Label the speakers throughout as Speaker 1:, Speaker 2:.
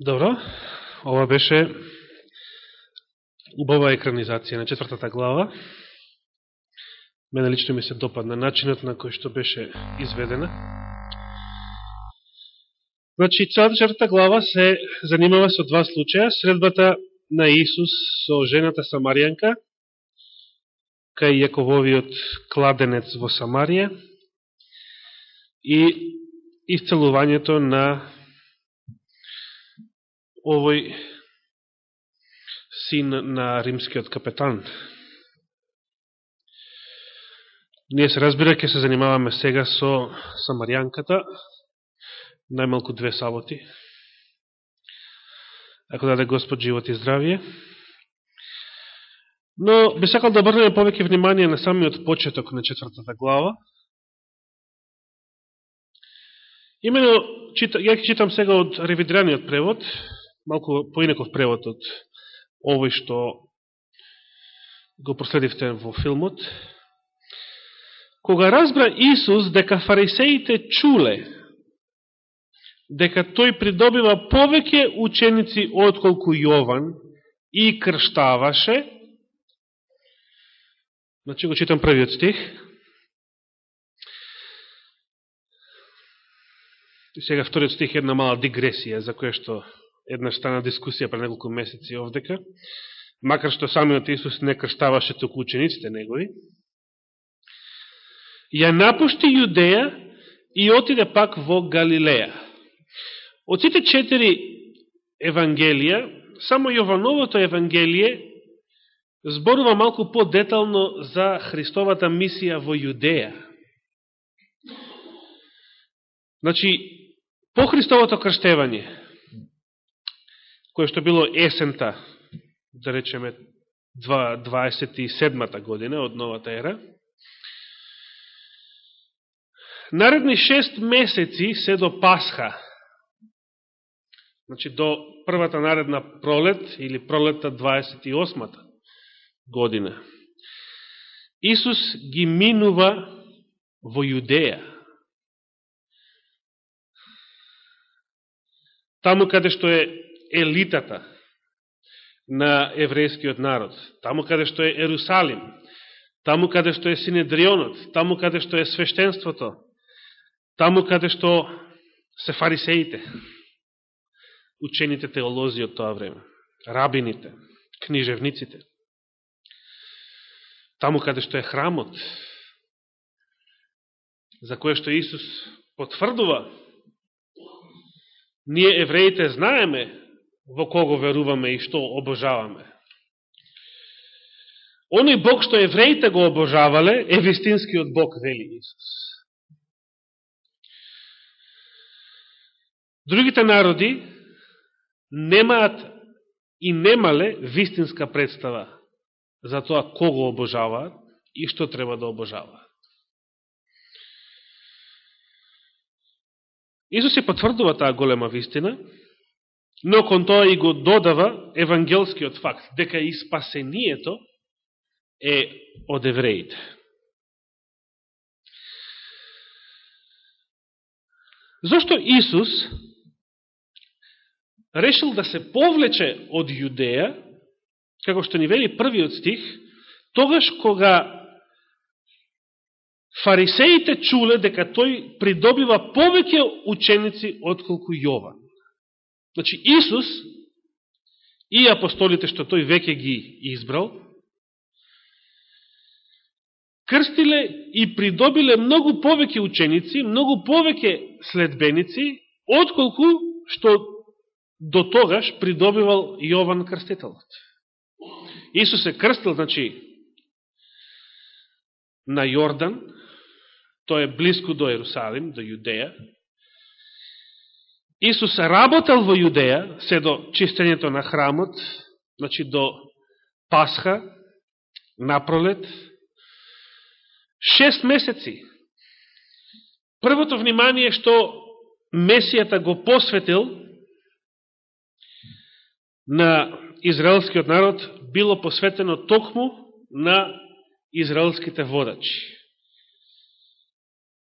Speaker 1: Добро, ова беше убава екранизација на четвртата глава. Мене лично ми се допадна начинот на кој што беше изведена. Значи, целата четвртата глава се занимава со два случаја. Средбата на Исус со жената Самаријанка, кај Јакововиот кладенец во Самарија и исцелувањето на овој син на римскиот капетан. Ние се разбира, ќе се занимаваме сега со Самаријанката, најмалку две саботи. Ако даде Господ живот и здравие. Но би сакал да обрнеме повеќе внимание на самиот почеток на четвртата глава. Имено, ја ќе читам сега од ревидираниот превод, малку поинаков превод од овој што го проследивте во филмот. Кога разбра Исус дека фарисеите чуле дека тој придобива повеќе ученици отколку Јован и крштаваше, значи го читам првиот стих, и сега вториот стих е една мала дигресија за која што една стана дискусија пред неколку месеци овдека, макар што самиот Исус не крштаваше туку учениците негови, ја напушти Јудеја и отиде пак во Галилеја. Од сите четири Евангелија, само Јовановото Евангелие зборува малку по-детално за Христовата мисија во Јудеја. Значи, по Христовото крштевање, кое што било есента, да речеме 27-та година од новата ера. Наредни 6 месеци се до Пасха, значи до првата наредна пролет или пролетта 28-та година. Исус ги минува во Јудеја. Таму каде што е елитата на еврејскиот народ, таму каде што е Ерусалим, таму каде што е Синедрионот, таму каде што е свештенството, таму каде што се фарисеите, учените теолози од тоа време, рабините, книжевниците, таму каде што е храмот, за кое што Исус потврдува, ние евреите знаеме во кого веруваме и што обожаваме. Оној Бог што евреите го обожавале е вистинскиот Бог, вели Исус. Другите народи немаат и немале вистинска представа за тоа кого обожаваат и што треба да обожаваат. Исус ја потврдува таа голема вистина, но кон тоа и го додава евангелскиот факт, дека и спасението е од евреите. Зошто Исус решил да се повлече од Јудеја, како што ни вели првиот стих, тогаш кога фарисеите чуле дека тој придобива повеќе ученици отколку Јован. Значи, Исус и апостолите што тој веќе ги избрал, крстиле и придобиле многу повеќе ученици, многу повеќе следбеници, отколку што до тогаш придобивал Јован Крстителот. Исус е крстил, значи, на Јордан, тој е близко до Ерусалим, до Јудеја, Исус работел во Јудеја, се до чистењето на храмот, значи до Пасха, напролет, шест месеци. Првото внимание што Месијата го посветил на израелскиот народ било посветено токму на израелските водачи.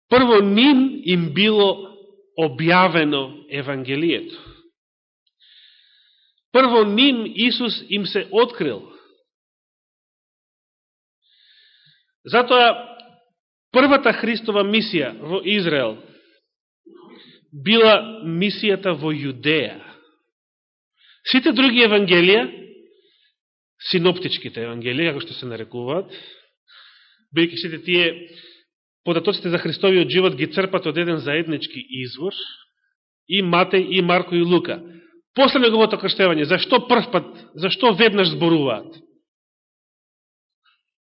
Speaker 1: Прво ним им било објавено Евангелието. прво ним Исус им се открил. Затоа, првата Христова мисија во Израел била мисијата во Јудеја. Сите други евангелија, синоптичките евангелија, како што се нарекуваат, бидеќи сите тие податоците за Христовиот живот ги црпат од еден заеднички извор, и Матеј, и Марко, и Лука. После неговото крштевање, зашто прв пат, зашто веднаш зборуваат?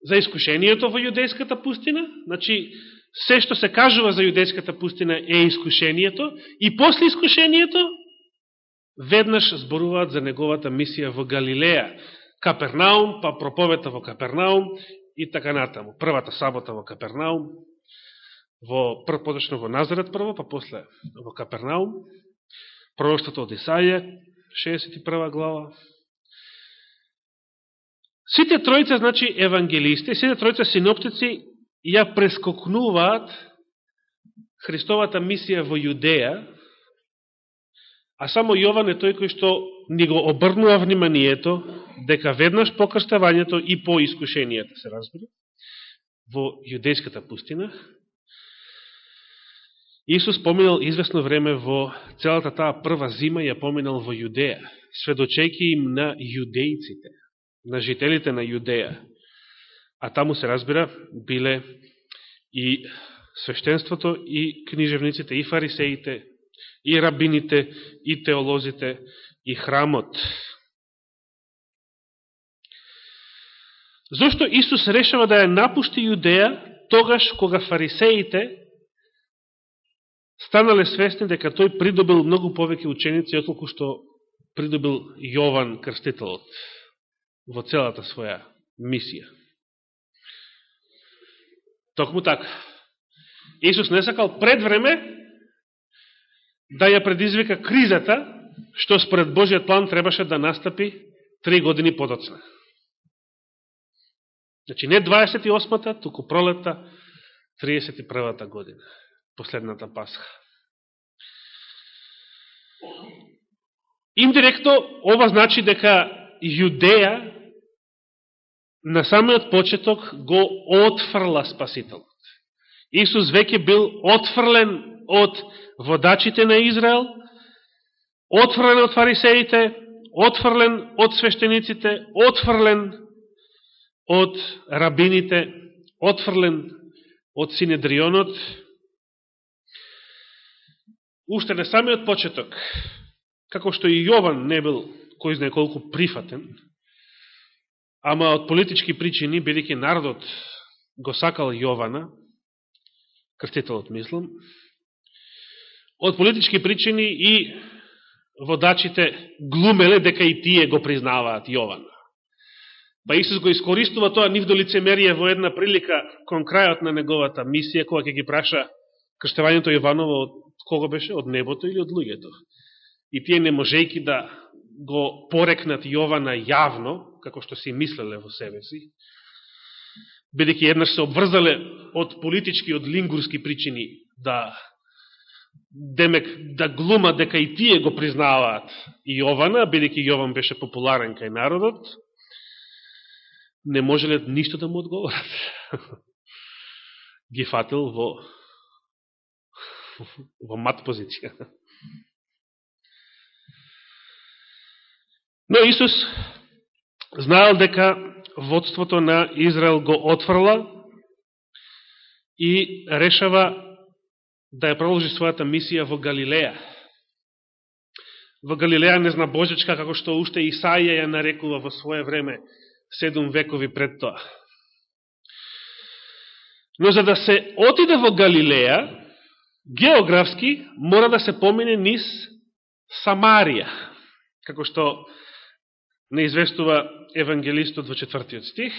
Speaker 1: За искушението во јудејската пустина, значи, се што се кажува за јудејската пустина е искушението, и после искушението, веднаш зборуваат за неговата мисија во Галилеја, Капернаум, па проповета во Капернаум и така натаму. Првата сабота во Капернаум, во прв во Назарет прво, па после во Капернаум, пророштото од Исаија, 61 глава. Сите тројца, значи, евангелисти, сите тројца синоптици ја прескокнуваат Христовата мисија во Јудеја, а само Јован е тој кој што ни го обрнува вниманието дека веднаш по крштавањето и по искушенијата, се разбира, во јудејската пустина, Исус поминал известно време во целата таа прва зима ја поминал во Јудеја, сведочејки им на јудејците, на жителите на Јудеја. А таму се разбира биле и свештенството, и книжевниците, и фарисеите, и рабините, и теолозите, и храмот. Зошто Исус решава да ја напушти Јудеја тогаш кога фарисеите станале свесни дека тој придобил многу повеќе ученици, отколку што придобил Јован Крстителот во целата своја мисија. Токму така. Исус не сакал пред време да ја предизвика кризата, што според Божиот план требаше да настапи три години подоцна. Значи не 28-та, туку пролета 31-та година последната Пасха. Индиректно, ова значи дека Јудеја на самиот почеток го отфрла Спасителот. Исус веќе бил отфрлен од водачите на Израел, отфрлен од фарисеите, отфрлен од свештениците, отфрлен од рабините, отфрлен од Синедрионот, уште на самиот почеток, како што и Јован не бил кој знае колку прифатен, ама од политички причини, бидеќи народот го сакал Јована, крстителот мислам, од политички причини и водачите глумеле дека и тие го признаваат Јована. Па Исус го искористува тоа нивдо лицемерие во една прилика кон крајот на неговата мисија, кога ќе ги праша крштевањето Јованово од кого беше? Од небото или од луѓето? И тие не можејки да го порекнат Јована јавно, како што си мислеле во себе си, бидеќи еднаш се обврзале од политички, од лингурски причини да демек да глума дека и тие го признаваат Јована, бидеќи Јован беше популарен кај народот, не можеле ништо да му одговорат. Ги фатил во во мат позиција. Но Исус знаел дека водството на Израел го отврла и решава да ја продолжи својата мисија во Галилеја. Во Галилеја не зна Божечка, како што уште Исаија ја нарекува во своје време, седум векови пред тоа. Но за да се отиде во Галилеја, географски мора да се помине низ Самарија, како што не известува евангелистот во четвртиот стих.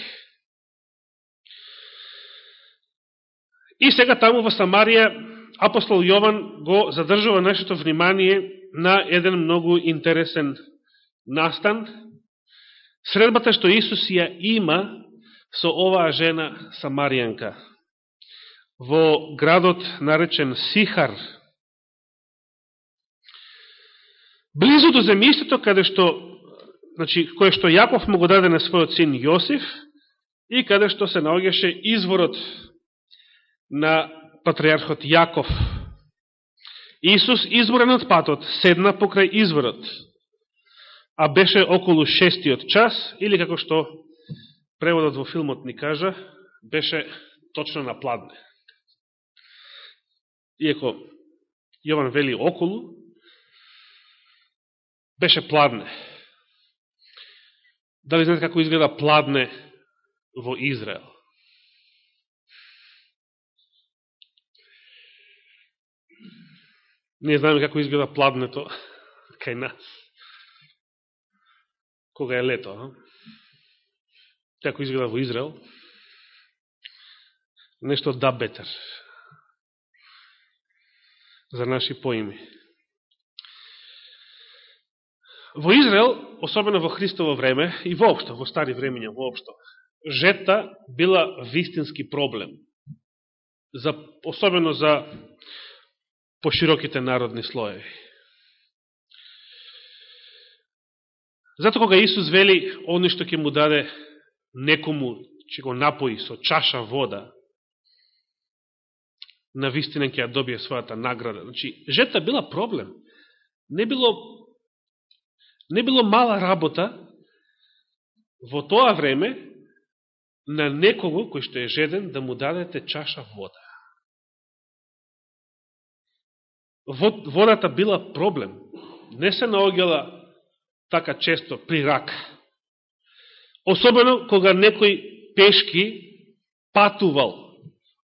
Speaker 1: И сега таму во Самарија апостол Јован го задржува нашето внимание на еден многу интересен настан. Средбата што Исус ја има со оваа жена Самаријанка во градот наречен Сихар. Близо до земјистото каде што значи, кое што Јаков му го даде на својот син Јосиф и каде што се наогеше изворот на патриархот Јаков. Исус, изборен од патот, седна покрај изворот, а беше околу шестиот час, или како што преводот во филмот ни кажа, беше точно на пладне. Иако Јован вели околу, беше пладне. Дали знаете како изгледа пладне во Израел? Не знаеме како изгледа пладнето кај нас. Кога е лето, а? Како изгледа во Израел? Нешто да бетер. За наши поими. Во Израел, особено во Христово време и воопшто, во стари времења воопшто, жета била вистински проблем. За, особено за пошироките народни слоеви. Зато кога Исус вели оно што ќе му даде некому, че го напои со чаша вода, на вистина ќе ја добие својата награда. Значи, жета била проблем. Не било не било мала работа во тоа време на некого кој што е жеден да му дадете чаша вода. Водата била проблем. Не се наогела така често при рак. Особено кога некој пешки патувал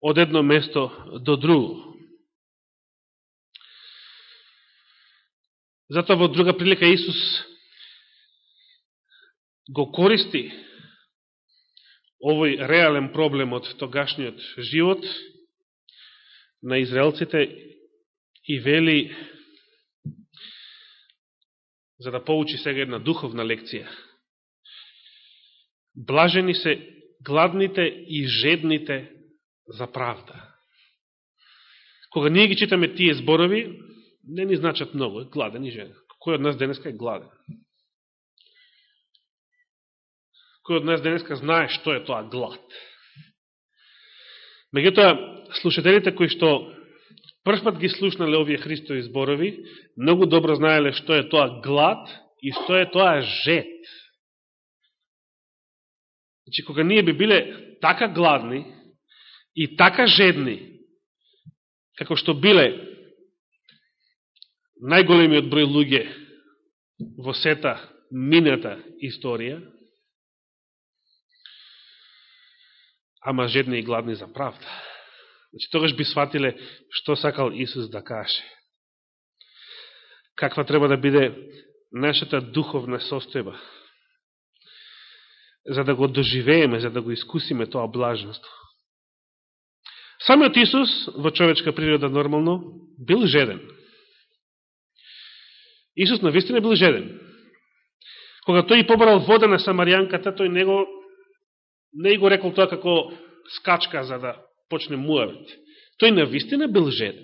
Speaker 1: од едно место до друго. Затоа во друга прилика Исус го користи овој реален проблем од тогашниот живот на израелците и вели за да поучи сега една духовна лекција. Блажени се гладните и жедните за правда. Кога ние ги читаме тие зборови, не ни значат многу, е гладен и жена. Кој од нас денеска е гладен? Кој од нас денеска знае што е тоа глад? Меѓутоа, слушателите кои што првпат ги слушнале овие Христови зборови, многу добро знаеле што е тоа глад и што е тоа жет. Значи, кога ние би биле така гладни и така жедни, како што биле најголемиот број луѓе во сета мината историја, ама жедни и гладни за правда. Значи, тогаш би сватиле што сакал Исус да каже. Каква треба да биде нашата духовна состојба, за да го доживееме, за да го искусиме тоа блаженство. Самиот Исус во човечка природа нормално бил жеден. Исус на вистина бил жеден. Кога тој побрал вода на Самаријанката, тој него не го рекол тоа како скачка за да почне муавет. Тој на вистина бил жеден.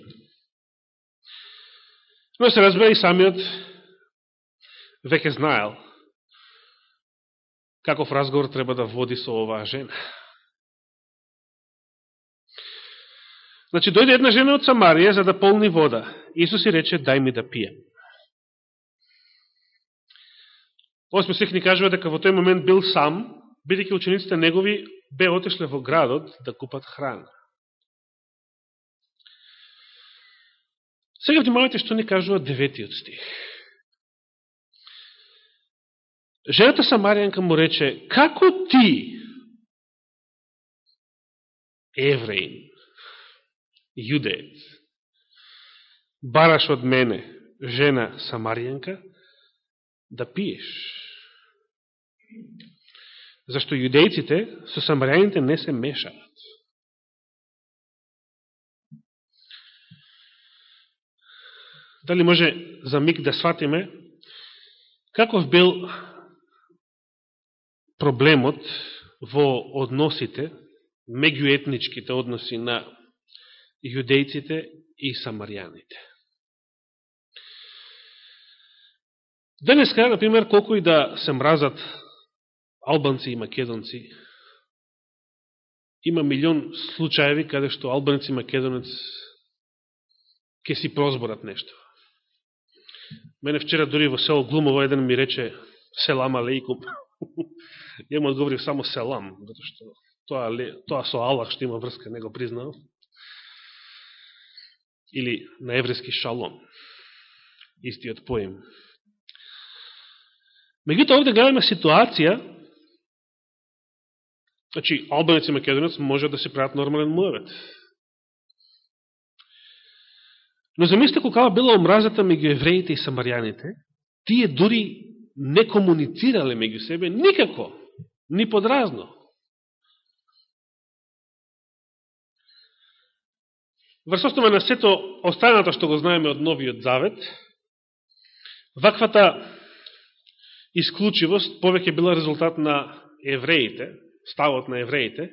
Speaker 1: Но се разбира и самиот веќе знаел каков разговор треба да води со оваа жена. Значи, дојде една жена од Самарија за да полни вода. Исус и рече, дај ми да пием. Осми стих ни кажува дека во тој момент бил сам, бидеќи учениците негови бе отишле во градот да купат храна. Сега внимавайте што ни кажува деветиот стих. Жената Самаријанка му рече, како ти, евреин, јудеец, бараш од мене, жена Самаријанка, да пиеш? Зашто јудејците со самарјаните не се мешаат. Дали може за миг да сватиме каков бил проблемот во односите, меѓуетничките односи на јудејците и самарјаните. Денеска, например, колко и да се мразат албанци и македонци, има милион случаеви каде што албанец и македонец ќе си прозборат нешто. Мене вчера дори во село Глумово еден ми рече селам алейкум. Ја му одговорив само селам, затоа што тоа, тоа со Аллах што има врска, не го признав. Или на еврејски шалом. Истиот поим. Меѓутоа овде гледаме ситуација, значи, албанец и македонец може да се прават нормален муавет. Но замислите колкава била омразата меѓу евреите и самарјаните, тие дури не комуницирале меѓу себе никако, ни подразно. Врз основа на сето останато што го знаеме од Новиот Завет, ваквата исклучивост повеќе била резултат на евреите, ставот на евреите,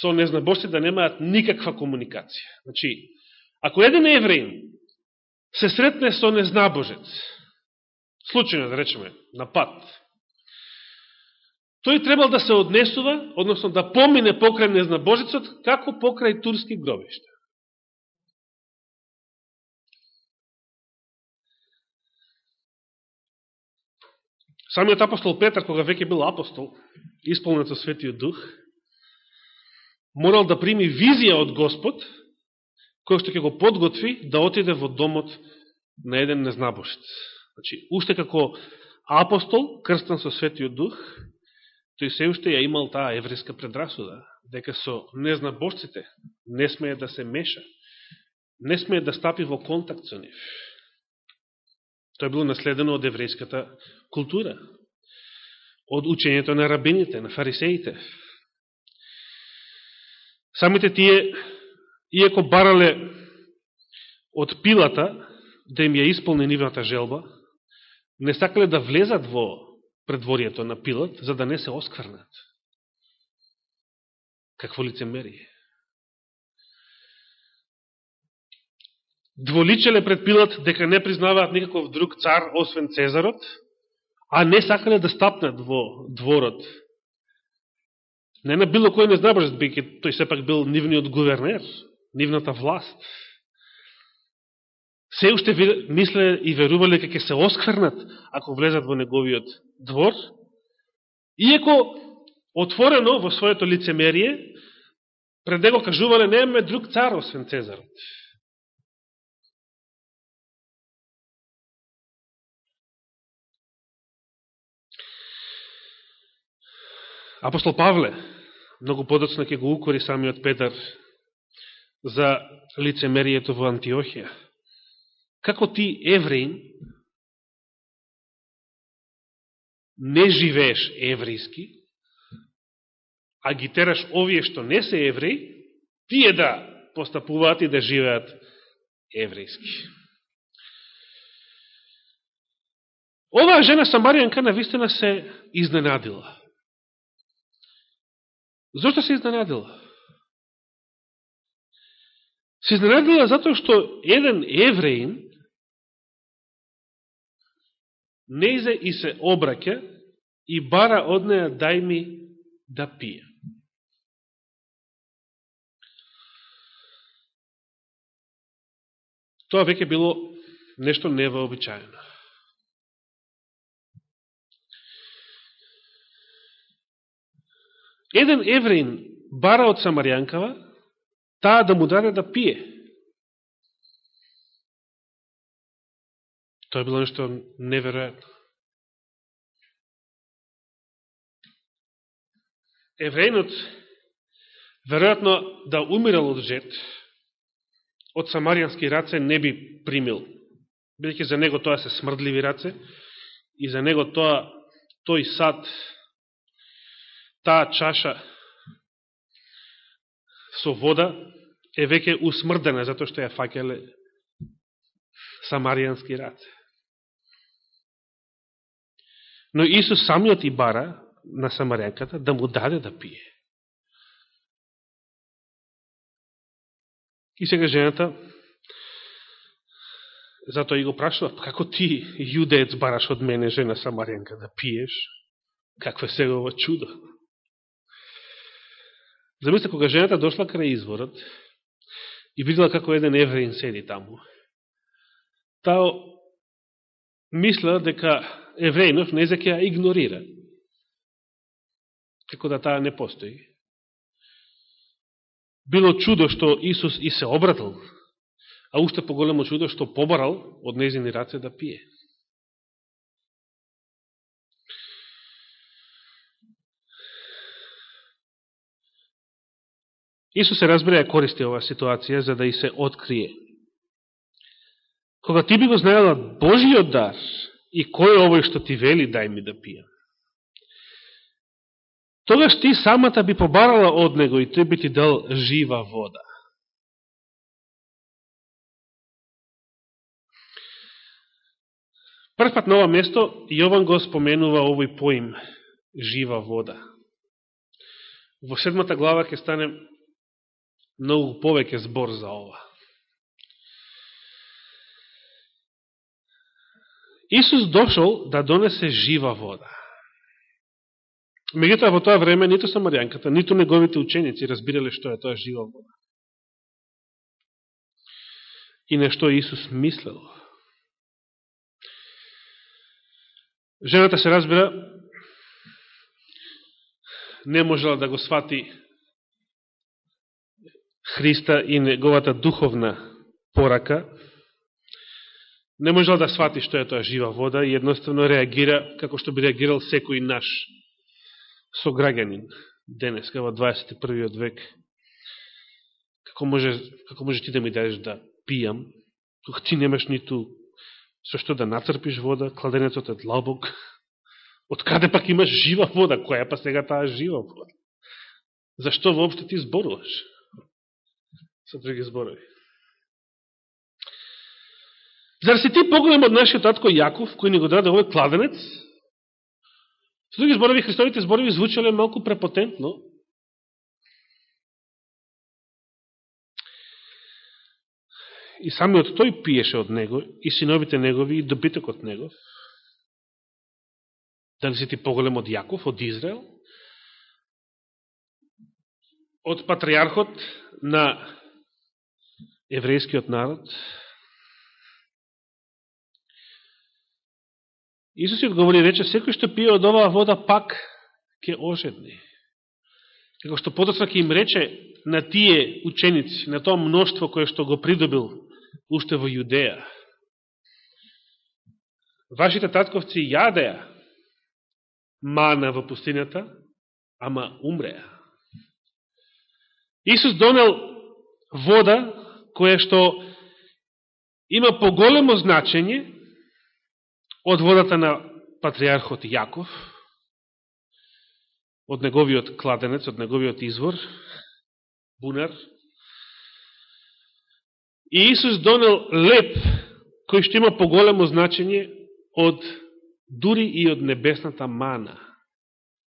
Speaker 1: со незнаборци да немаат никаква комуникација. Значи, ако еден евреин се сретне со незнабожец, случајно да речеме, на пат, тој требал да се однесува, односно да помине покрај незнабожецот, како покрај турски гробишта. Самиот апостол Петар, кога веќе бил апостол, исполнет со Светиот Дух, морал да прими визија од Господ, кој што ќе го подготви да отиде во домот на еден незнабошец. Значи, уште како апостол, крстан со Светиот Дух, тој се уште ја имал таа еврејска предрасуда, дека со незнабошците не смее да се меша, не смее да стапи во контакт со нив. Тоа било наследено од еврејската култура, од учењето на рабините, на фарисеите. Самите тие, иако барале од пилата да им ја исполни нивната желба, не сакале да влезат во предворието на пилат, за да не се оскврнат. Какво лицемерие? дволичеле пред Пилат дека не признаваат никаков друг цар, освен Цезарот, а не сакале да стапнат во дворот. Не на било кој не знабрзат, бидеќи тој сепак бил нивниот гувернер, нивната власт. Се уште мисле и верувале дека ќе се осквернат ако влезат во неговиот двор, иеко отворено во своето лицемерие, пред него кажувале, немаме друг цар, освен Цезарот. Апостол Павле многу подоцна ќе го укори самиот Петар за лицемерието во Антиохија. Како ти, евреин, не живееш еврејски, а ги тераш овие што не се евреи, тие да постапуваат и да живеат еврејски. Оваа жена Самаријанка на вистина се изненадила. Зошто се изненадила? Се изненадила затоа што еден евреин не изе и се обраќа и бара од неја дај ми да пие. Тоа веќе било нешто невообичаено. Еден евреин бара од Самарјанкава, таа да му даде да пие. Тоа било нешто неверојатно. Евреинот, веројатно да умирал од жет, од самаријански раце не би примил, бидеќи за него тоа се смрдливи раце, и за него тоа, тој сад таа чаша со вода е веќе усмрдена, затоа што ја факеле самаријански раце. Но Исус самиот и бара на самаријанката да му даде да пие. И сега жената затоа и го прашува, «Па како ти, јудеец, бараш од мене жена Самаренка да пиеш? Какво е сега ова чудо? Замисля, кога жената дошла крај изворот и видела како еден евреин седи таму, таа мисла дека евреинов не ќе ја игнорира, како да таа не постои. Било чудо што Исус и се обратил, а уште поголемо чудо што побарал од незини раце да пие. Исус се разбира ја користи оваа ситуација за да и се открие. Кога ти би го знаела Божиот дар и кој е овој што ти вели дај ми да пијам, тогаш ти самата би побарала од него и тој би ти дал жива вода. Првпат на ова место Јован го споменува овој поим жива вода. Во седмата глава ќе стане многу повеќе збор за ова. Исус дошол да донесе жива вода. Меѓутоа во тоа време ниту самарјанката, ниту неговите ученици разбирале што е тоа жива вода. И на што Исус мислел. Жената се разбира, не можела да го свати Христа и неговата духовна порака, не можел да свати што е тоа жива вода и едноставно реагира како што би реагирал секој наш сограѓанин денеска во 21. век. Како може, како може ти да ми дадеш да пијам, кога ти немаш ниту со што да натрпиш вода, кладенецот е длабок. Од каде пак имаш жива вода? Која па сега таа жива вода? Зашто воопшто ти зборуваш? Со други зборови. Зар си ти поголем од нашиот татко Јаков, кој ни го даде овој кладенец? Со други зборови, Христовите зборови звучале малку препотентно. И самиот тој пиеше од него, и синовите негови, и добиток од. Дали си ти поголем од Јаков, од Израел? Од патриархот на еврејскиот народ. Исус ја одговори рече, секој што пие од оваа вода пак ќе ожедни. Како што подоцна ќе им рече на тие ученици, на тоа мноштво кое што го придобил уште во Јудеја. Вашите татковци јадеа мана во пустината, ама умреа. Исус донел вода кое што има поголемо значење од водата на патриархот Јаков, од неговиот кладенец, од неговиот извор, бунар. И Исус донел леп кој што има поголемо значење од дури и од небесната мана,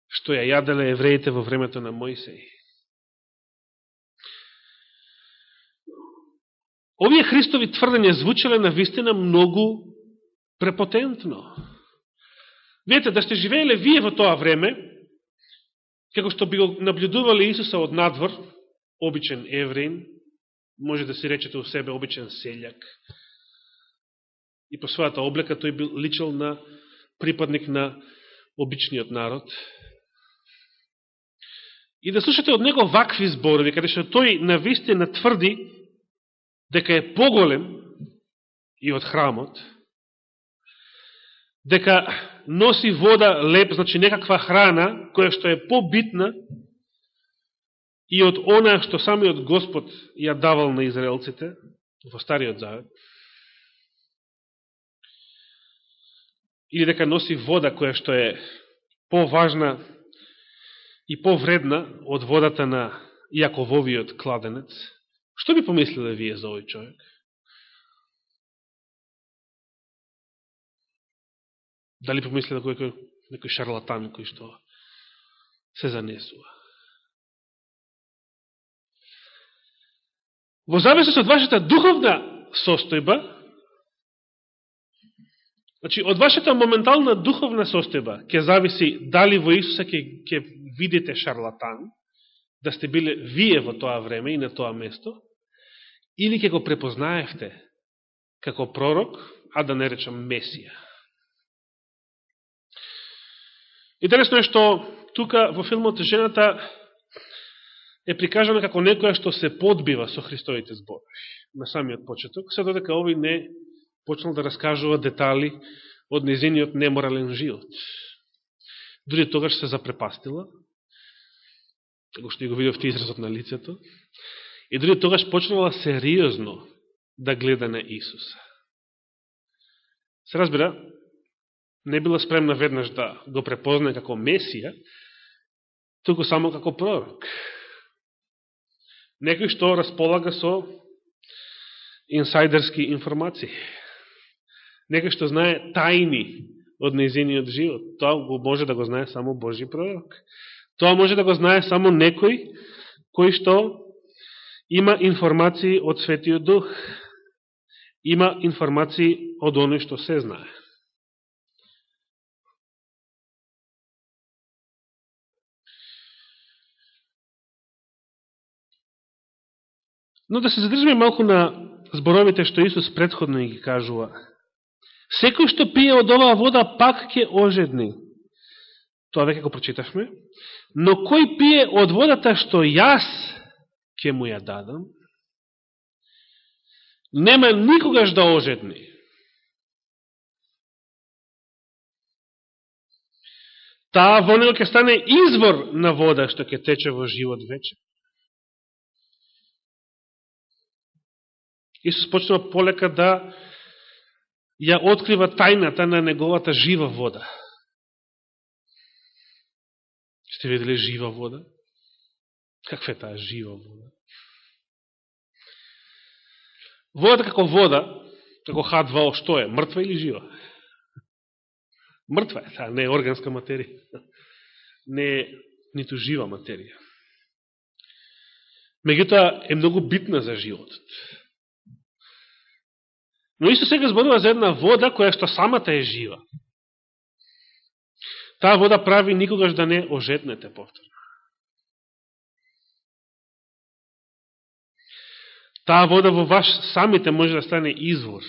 Speaker 1: што ја јаделе евреите во времето на Моисеј. Овие Христови тврдења звучале на вистина многу препотентно. Видете, да сте живееле вие во тоа време, како што би го наблюдували Исуса од надвор, обичен евреин, може да си речете у себе обичен селјак, и по својата облека тој бил личал на припадник на обичниот народ. И да слушате од него вакви зборови, каде што тој на вистина тврди дека е поголем и од храмот, дека носи вода леп, значи некаква храна, која што е побитна и од она што самиот Господ ја давал на израелците во Стариот Завет, или дека носи вода која што е поважна и повредна од водата на Јакововиот кладенец, Што би помислиле вие за овој човек? Дали помислиле кој, кој, некој шарлатан кој што се занесува? Во зависност од вашата духовна состојба, Значи, од вашата моментална духовна состојба ќе зависи дали во Исуса ќе, ќе видите шарлатан, да сте биле вие во тоа време и на тоа место, или ќе го препознаевте како пророк, а да не речам Месија. Интересно е што тука во филмот жената е прикажана како некоја што се подбива со Христовите зборови на самиот почеток, се додека овој не почнал да раскажува детали од незиниот неморален живот. Дори тогаш се запрепастила, како што и го видовте изразот на лицето, и дори тогаш почнала сериозно да гледа на Исуса. Се разбира, не била спремна веднаш да го препознае како Месија, туку само како пророк некој што располага со инсайдерски информации. Некој што знае тајни од неизиниот живот. Тоа го може да го знае само Божи пророк. Тоа може да го знае само некој кој што има информации од Светиот Дух. Има информации од оној што се знае. Но да се задржиме малку на зборовите што Исус предходно ги кажува. Секој што пие од оваа вода пак ќе ожедни. Тоа веќе го прочитавме. Но кој пие од водата што јас ќе му ја дадам, нема никогаш да ожедни. Таа во него ќе стане извор на вода што ќе тече во живот вече. Исус почнува полека да ја открива тајната на неговата жива вода. Сте видели жива вода? Каква е таа жива вода? Водата како вода, како H2O, што е? Мртва или жива? Мртва е, таа не е органска материја. Не е ниту жива материја. Меѓутоа е многу битна за животот. Но исто сега зборува за една вода која што самата е жива. Таа вода прави никогаш да не ожетнете повтор. Таа вода во ваш самите може да стане извор.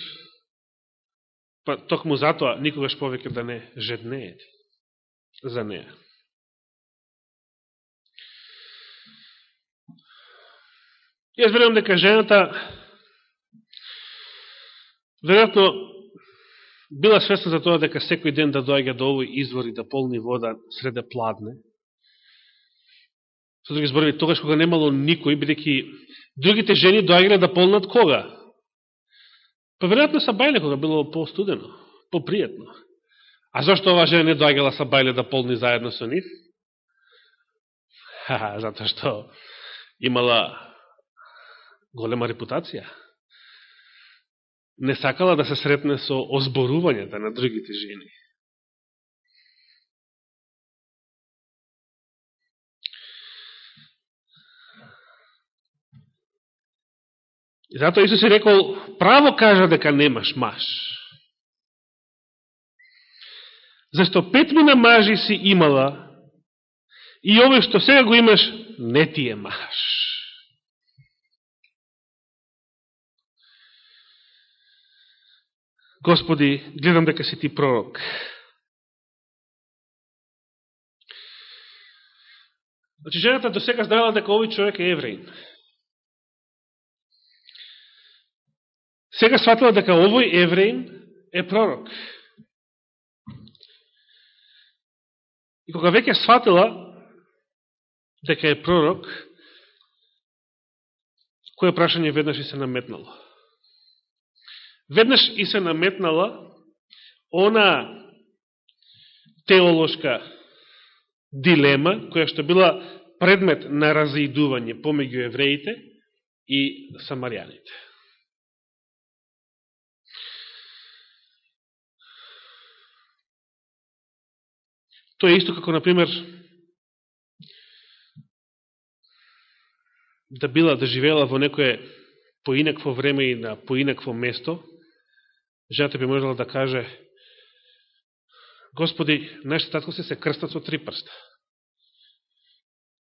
Speaker 1: Па токму затоа никогаш повеќе да не жеднеете за неја. Јас верувам дека жената Веројатно, била свесна за тоа дека секој ден да доаѓа до овој извор и да полни вода среде пладне. Со други зборови, тогаш кога немало никој, бидеќи другите жени доаѓале да полнат кога? Па веројатно са бајле кога било по-студено, по-пријатно. А зашто ова жена не доаѓала са бајле да полни заедно со нив? Ха, затоа што имала голема репутација не сакала да се сретне со озборувањата на другите жени. И затоа Исус е рекол, право кажа дека немаш маж. Зашто петмина мажи си имала и овој што сега го имаш, не ти е маж. Господи, гледам дека си ти пророк. Значи, жената до сега знаела дека овој човек е евреин. Сега сватила дека овој евреин е пророк. И кога веќе сватила дека е пророк, кое прашање веднаш и се наметнало? веднаш и се наметнала она теолошка дилема, која што била предмет на разидување помеѓу евреите и самарјаните. Тоа е исто како, например, да била да живеела во некое поинакво време и на поинакво место, жената би можела да каже, Господи, нашите татковци се крстат со три прста.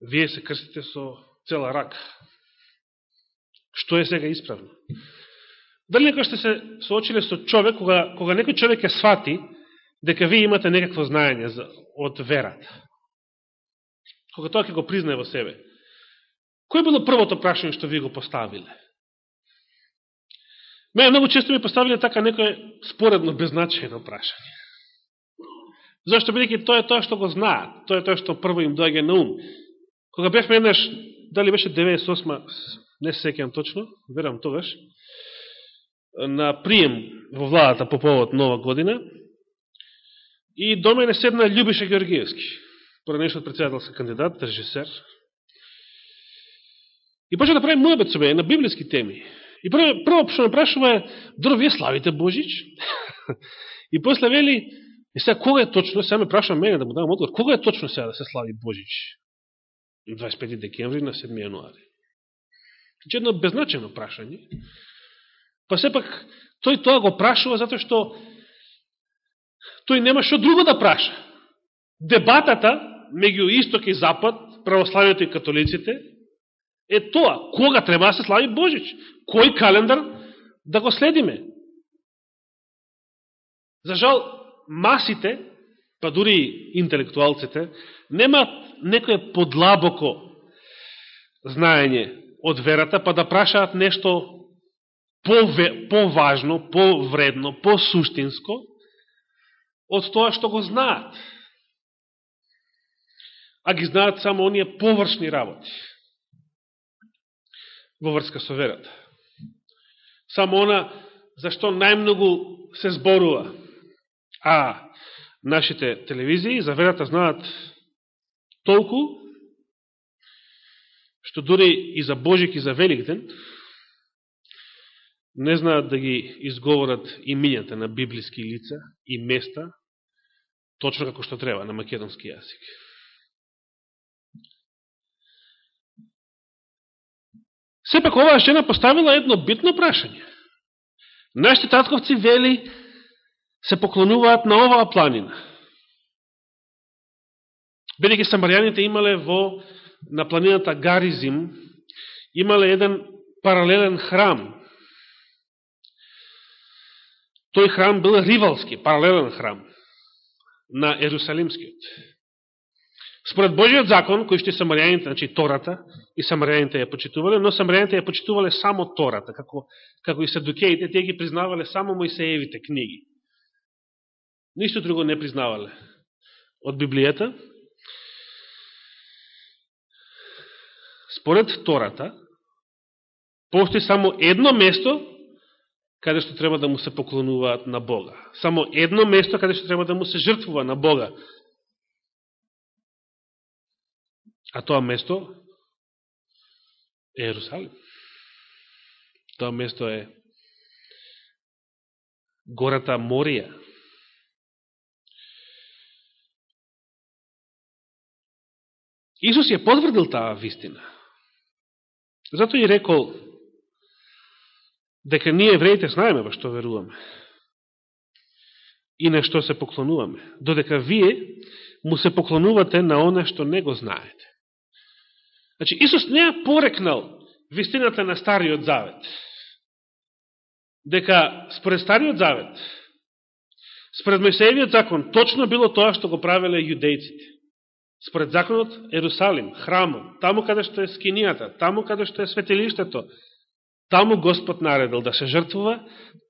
Speaker 1: Вие се крстите со цела рака. Што е сега исправно? Дали некој што се соочиле со човек, кога, кога некој човек е свати, дека вие имате некакво знаење за, од верата? Кога тоа ќе го признае во себе. Кој било првото прашање што вие го поставиле? Мене многу често ми поставиле така некој споредно безначајно прашање. Зашто бидеќи тоа е тоа што го знаат, тоа е тоа што прво им доаѓа на ум. Кога бевме еднаш, дали беше 98 не секам точно, верам тогаш, на прием во владата по повод нова година, и до мене седна Љубиша Георгиевски, поранешот председателски кандидат, режисер, и почна да прави мојбет со мене на библиски теми. И прво, прво што ме прашува е, дро вие славите Божич? и после вели, и сега кога е точно, сега ме прашува мене да му дам одговор, кога е точно сега да се слави Божич? 25 декември на 7 јануари. Значи едно безначено прашање. Па сепак, тој тоа го прашува затоа што тој нема што друго да праша. Дебатата меѓу Исток и Запад, православието и католиците, е тоа. Кога треба да се слави Божич? Кој календар да го следиме? За жал, масите, па дури и интелектуалците, немаат некој подлабоко знаење од верата, па да прашаат нешто поважно, повредно, посуштинско од тоа што го знаат. А ги знаат само оние површни работи во врска со верата. Само она зашто најмногу се зборува. А нашите телевизии за верата знаат толку што дури и за Божик и за Великден, не знаат да ги изговорат имињата на библиски лица и места, точно како што треба, на македонски јазик. Сепак оваа жена поставила едно битно прашање. Нашите татковци вели се поклонуваат на оваа планина. Бидеќи самарјаните имале во на планината Гаризим имале еден паралелен храм. Тој храм бил ривалски, паралелен храм на Ерусалимскиот. Според Божиот закон, кој што самарјаните, значи Тората, и самарјаните ја почитувале, но самарјаните ја почитувале само Тората, како, како и садукеите, те ги признавале само Моисеевите книги. Ништо друго не признавале од Библијата, според Тората, постои само едно место каде што треба да му се поклонуваат на Бога. Само едно место каде што треба да му се жртвува на Бога. А тоа место е Ерусалим. Тоа место е гората Морија. Исус ја подврдил таа вистина. Зато и рекол дека ние евреите знаеме во што веруваме и на што се поклонуваме, додека вие му се поклонувате на она што не го знаете. Значи, Исус не ја порекнал вистината на Стариот Завет, дека според Стариот Завет, според Мојсеевиот закон, точно било тоа што го правеле јудејците. Според законот Ерусалим, храмот, таму каде што е скинијата, таму каде што е светилиштето, таму Господ наредил да се жртвува,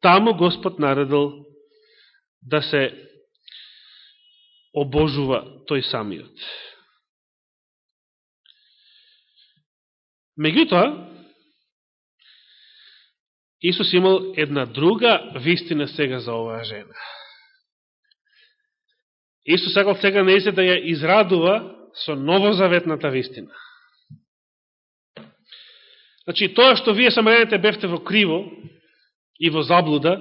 Speaker 1: таму Господ наредил да се обожува тој самиот. Меѓутоа, Исус имал една друга вистина сега за оваа жена. Исус сакал сега неизе да ја израдува со новозаветната вистина. Значи, тоа што вие самарјаните бевте во криво и во заблуда,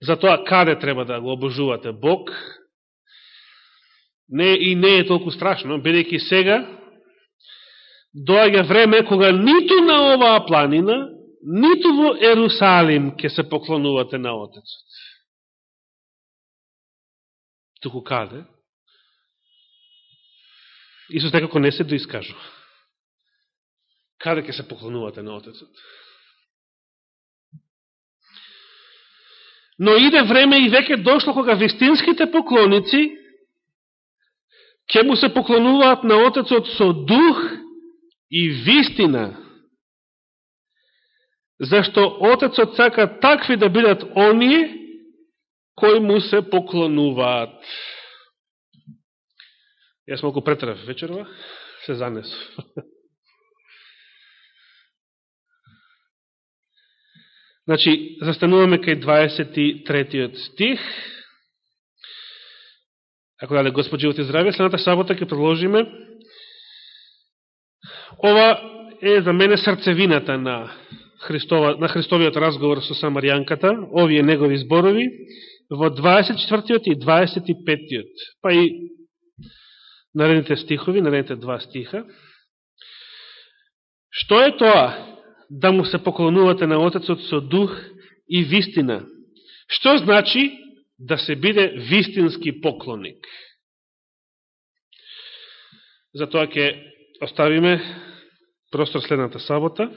Speaker 1: за тоа каде треба да го обожувате Бог, не, и не е толку страшно, бидејќи сега доаѓа време кога ниту на оваа планина, ниту во Ерусалим ќе се поклонувате на Отецот. туку каде, Исус некако не се доискажува. Каде ќе се поклонувате на Отецот? Но иде време и веќе дошло кога вистинските поклоници ќе му се поклонуваат на Отецот со дух и вистина. Зашто Отецот сака такви да бидат оние кои му се поклонуваат. Јас малку претрав вечерва, се занесов. Значи, застануваме кај 23 стих. Ако даде Господ живот и здраве, следната сабота ќе продолжиме. Ова е за мене срцевината на, Христова, на Христовиот разговор со Самаријанката, овие негови зборови, во 24 и 25 па и наредните стихови, наредните два стиха. Што е тоа да му се поклонувате на Отецот со дух и вистина? Што значи да се биде вистински поклонник? За тоа ќе оставиме простор следната сабота.